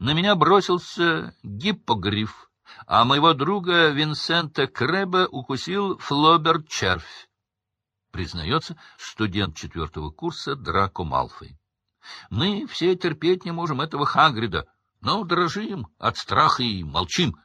на меня бросился гиппогриф, а моего друга Винсента Крэба укусил флобер-червь. Признается студент четвертого курса Драко Малфой. Мы все терпеть не можем этого Хагрида, но дрожим от страха и молчим.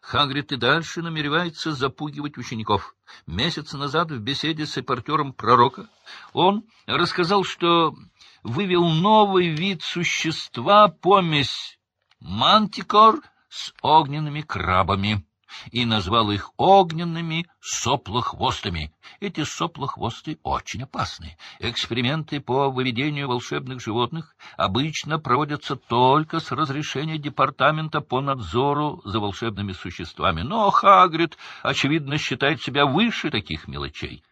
Хагрид и дальше намеревается запугивать учеников. Месяц назад в беседе с репортером пророка он рассказал, что вывел новый вид существа, помесь мантикор с огненными крабами и назвал их огненными соплохвостами. Эти соплохвосты очень опасны. Эксперименты по выведению волшебных животных обычно проводятся только с разрешения департамента по надзору за волшебными существами. Но Хагрид, очевидно, считает себя выше таких мелочей.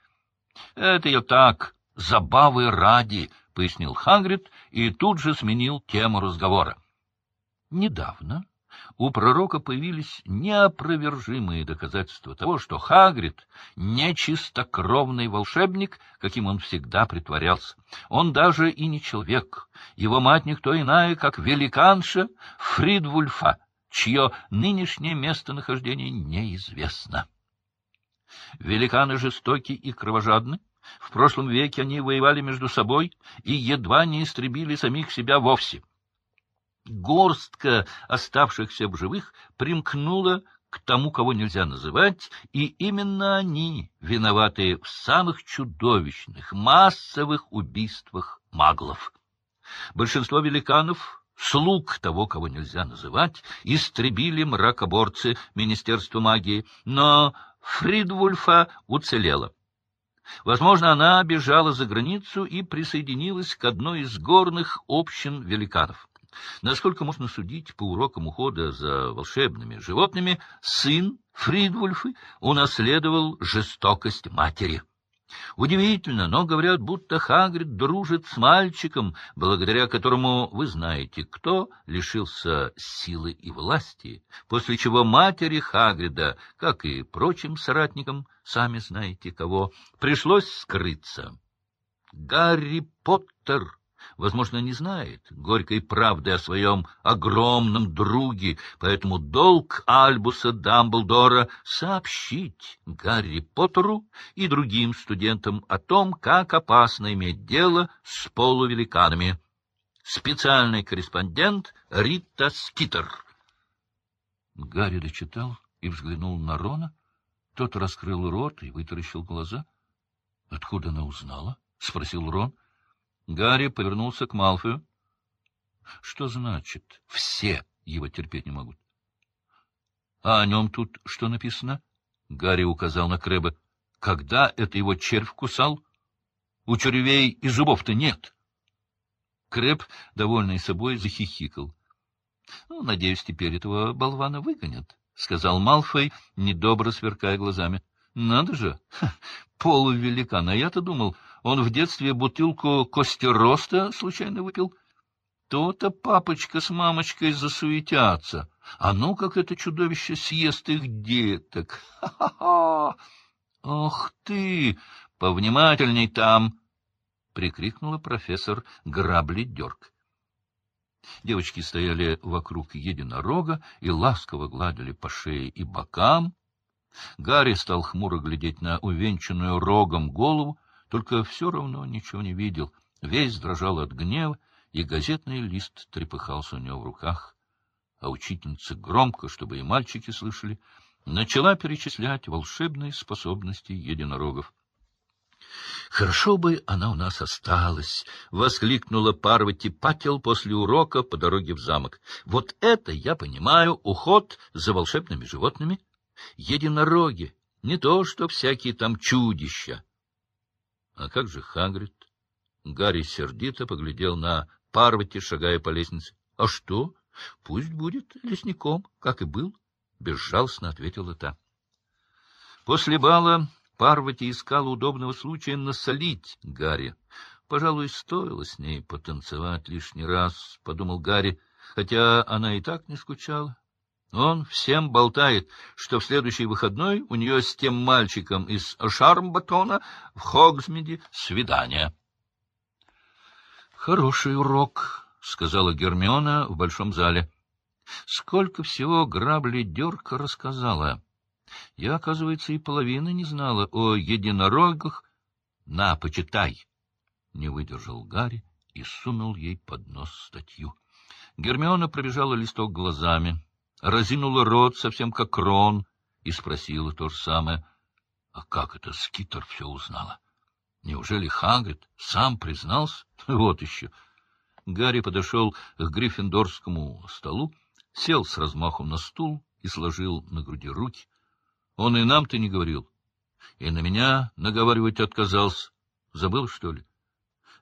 Это я так, забавы ради, — пояснил Хагрид и тут же сменил тему разговора. Недавно у пророка появились неопровержимые доказательства того, что Хагрид — не чистокровный волшебник, каким он всегда притворялся. Он даже и не человек. Его мать никто иная, как великанша Фридвульфа, чье нынешнее местонахождение неизвестно. Великаны жестоки и кровожадны. В прошлом веке они воевали между собой и едва не истребили самих себя вовсе горстка оставшихся в живых примкнула к тому, кого нельзя называть, и именно они виноваты в самых чудовищных, массовых убийствах маглов. Большинство великанов, слуг того, кого нельзя называть, истребили мракоборцы Министерства магии, но Фридвульфа уцелела. Возможно, она бежала за границу и присоединилась к одной из горных общин великанов. Насколько можно судить по урокам ухода за волшебными животными, сын Фридвульфы унаследовал жестокость матери. Удивительно, но говорят, будто Хагрид дружит с мальчиком, благодаря которому вы знаете, кто лишился силы и власти, после чего матери Хагрида, как и прочим соратникам, сами знаете кого, пришлось скрыться. Гарри Поттер возможно, не знает горькой правды о своем огромном друге, поэтому долг Альбуса Дамблдора сообщить Гарри Поттеру и другим студентам о том, как опасно иметь дело с полувеликанами. Специальный корреспондент Рита Скитер. Гарри дочитал и взглянул на Рона. Тот раскрыл рот и вытаращил глаза. — Откуда она узнала? — спросил Рон. — Гарри повернулся к Малфою. — Что значит «все» его терпеть не могут? — А о нем тут что написано? Гарри указал на Крэба. — Когда это его червь кусал? У червей и зубов-то нет. Крэб, довольный собой, захихикал. — Ну, надеюсь, теперь этого болвана выгонят, — сказал Малфой, недобро сверкая глазами. — Надо же! Полувеликан, а я-то думал, он в детстве бутылку костероста случайно выпил. То-то папочка с мамочкой засуетятся. А ну, как это чудовище съест их деток! Ха-ха-ха! Ох ты! Повнимательней там! — прикрикнула профессор Грабли-Дерг. Девочки стояли вокруг единорога и ласково гладили по шее и бокам. Гарри стал хмуро глядеть на увенчанную рогом голову, только все равно ничего не видел, весь дрожал от гнева, и газетный лист трепыхался у него в руках. А учительница громко, чтобы и мальчики слышали, начала перечислять волшебные способности единорогов. — Хорошо бы она у нас осталась! — воскликнула Парвати Пател после урока по дороге в замок. — Вот это я понимаю, уход за волшебными животными. Единороги, не то что всякие там чудища. А как же Хагрид? Гарри сердито поглядел на Парвати, шагая по лестнице. — А что? Пусть будет лесником, как и был, — безжалостно ответила та. После бала Парвати искала удобного случая насолить Гарри. Пожалуй, стоило с ней потанцевать лишний раз, — подумал Гарри, хотя она и так не скучала. Он всем болтает, что в следующий выходной у нее с тем мальчиком из Шармбатона в Хогсмиде свидание. — Хороший урок, — сказала Гермиона в большом зале. Сколько всего грабли дерка рассказала. Я, оказывается, и половины не знала о единорогах. На, почитай! Не выдержал Гарри и сунул ей под нос статью. Гермиона пробежала листок глазами, разинула рот совсем как Рон и спросила то же самое. А как это Скитер все узнала? Неужели Хагрид сам признался? Вот еще. Гарри подошел к гриффиндорскому столу, сел с размахом на стул и сложил на груди руки. Он и нам-то не говорил. И на меня наговаривать отказался. Забыл, что ли?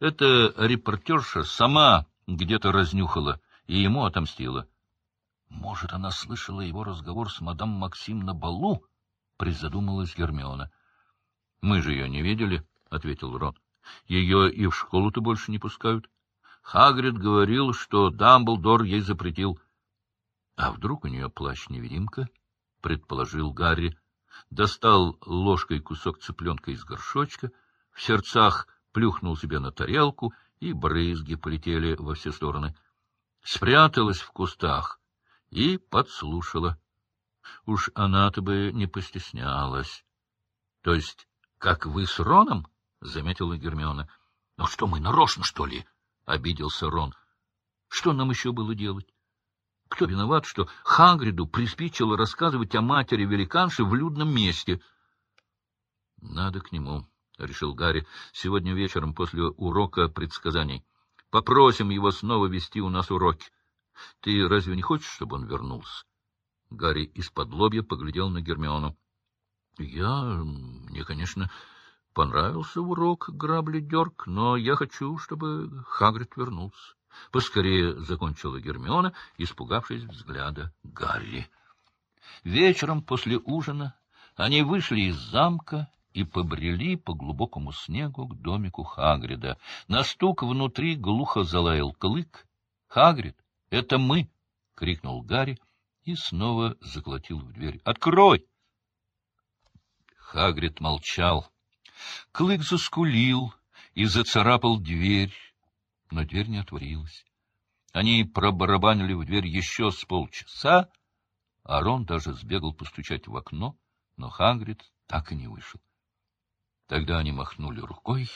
Эта репортерша сама где-то разнюхала и ему отомстила. Может, она слышала его разговор с мадам Максим на балу? Призадумалась Гермиона. — Мы же ее не видели, — ответил Рон. — Ее и в школу-то больше не пускают. Хагрид говорил, что Дамблдор ей запретил. — А вдруг у нее плащ-невидимка? — предположил Гарри. Достал ложкой кусок цыпленка из горшочка, в сердцах плюхнул себе на тарелку, и брызги полетели во все стороны. Спряталась в кустах и подслушала. Уж она-то бы не постеснялась. — То есть, как вы с Роном? — заметила Гермиона. — Ну что, мы нарочно, что ли? — обиделся Рон. — Что нам еще было делать? Кто виноват, что Хагриду приспичило рассказывать о матери великанши в людном месте? — Надо к нему, — решил Гарри, — сегодня вечером после урока предсказаний. Попросим его снова вести у нас уроки. Ты разве не хочешь, чтобы он вернулся? Гарри из-под лобья поглядел на Гермиону. — Я... мне, конечно, понравился урок грабли дерг, но я хочу, чтобы Хагрид вернулся. Поскорее закончила Гермиона, испугавшись взгляда Гарри. Вечером после ужина они вышли из замка и побрели по глубокому снегу к домику Хагрида. На стук внутри глухо залаял клык. — Хагрид, это мы! — крикнул Гарри и снова заколотил в дверь. — Открой! Хагрид молчал. Клык заскулил и зацарапал дверь но дверь не отворилась. Они пробарабанили в дверь еще с полчаса, а Рон даже сбегал постучать в окно, но Хагрид так и не вышел. Тогда они махнули рукой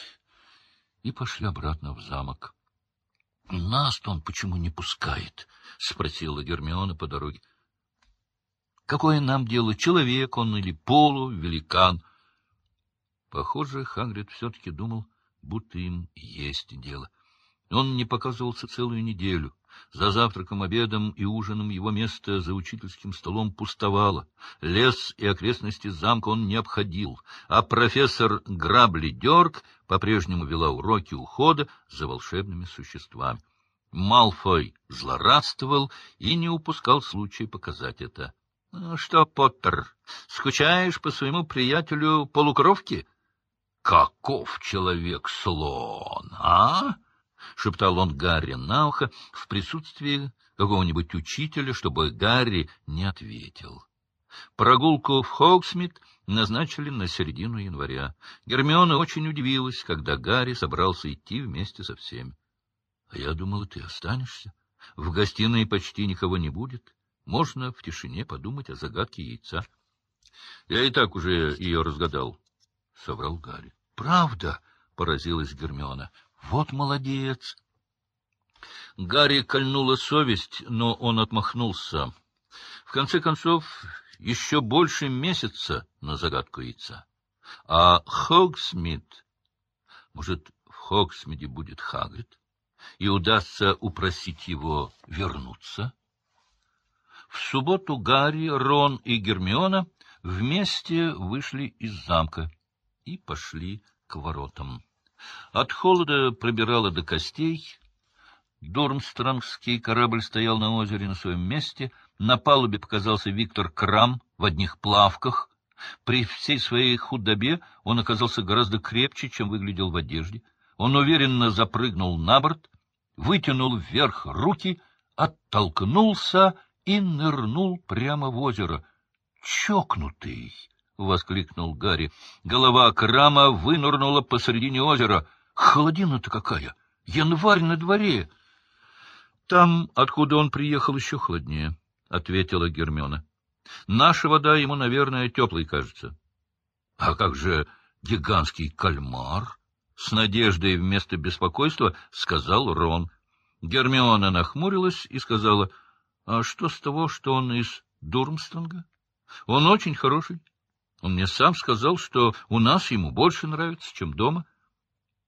и пошли обратно в замок. — Нас-то он почему не пускает? — спросила Гермиона по дороге. — Какое нам дело, человек он или полу, великан? Похоже, Хагрид все-таки думал, будто им есть дело. Он не показывался целую неделю. За завтраком, обедом и ужином его место за учительским столом пустовало. Лес и окрестности замка он не обходил, а профессор Грабли Дерг по-прежнему вела уроки ухода за волшебными существами. Малфой злорадствовал и не упускал случая показать это. — Что, Поттер, скучаешь по своему приятелю полукровке? — Каков человек-слон, а? — шептал он Гарри на ухо в присутствии какого-нибудь учителя, чтобы Гарри не ответил. Прогулку в Хоуксмит назначили на середину января. Гермиона очень удивилась, когда Гарри собрался идти вместе со всеми. — А я думала, ты останешься. В гостиной почти никого не будет. Можно в тишине подумать о загадке яйца. — Я и так уже ее разгадал, — соврал Гарри. — Правда? — поразилась Гермиона. Вот молодец! Гарри кольнула совесть, но он отмахнулся. В конце концов, еще больше месяца на загадку яйца. А Хогсмит... Может, в Хогсмиде будет Хагрид, и удастся упросить его вернуться? В субботу Гарри, Рон и Гермиона вместе вышли из замка и пошли к воротам. От холода пробирало до костей. Дурмстронгский корабль стоял на озере на своем месте. На палубе показался Виктор Крам в одних плавках. При всей своей худобе он оказался гораздо крепче, чем выглядел в одежде. Он уверенно запрыгнул на борт, вытянул вверх руки, оттолкнулся и нырнул прямо в озеро. Чокнутый! — воскликнул Гарри. Голова Крама вынурнула посредине озера. — Холодина-то какая! Январь на дворе! Там, откуда он приехал, еще холоднее, — ответила Гермиона. — Наша вода ему, наверное, теплой кажется. — А как же гигантский кальмар? — с надеждой вместо беспокойства сказал Рон. Гермиона нахмурилась и сказала, — А что с того, что он из Дурмстронга? Он очень хороший. Он мне сам сказал, что у нас ему больше нравится, чем дома. —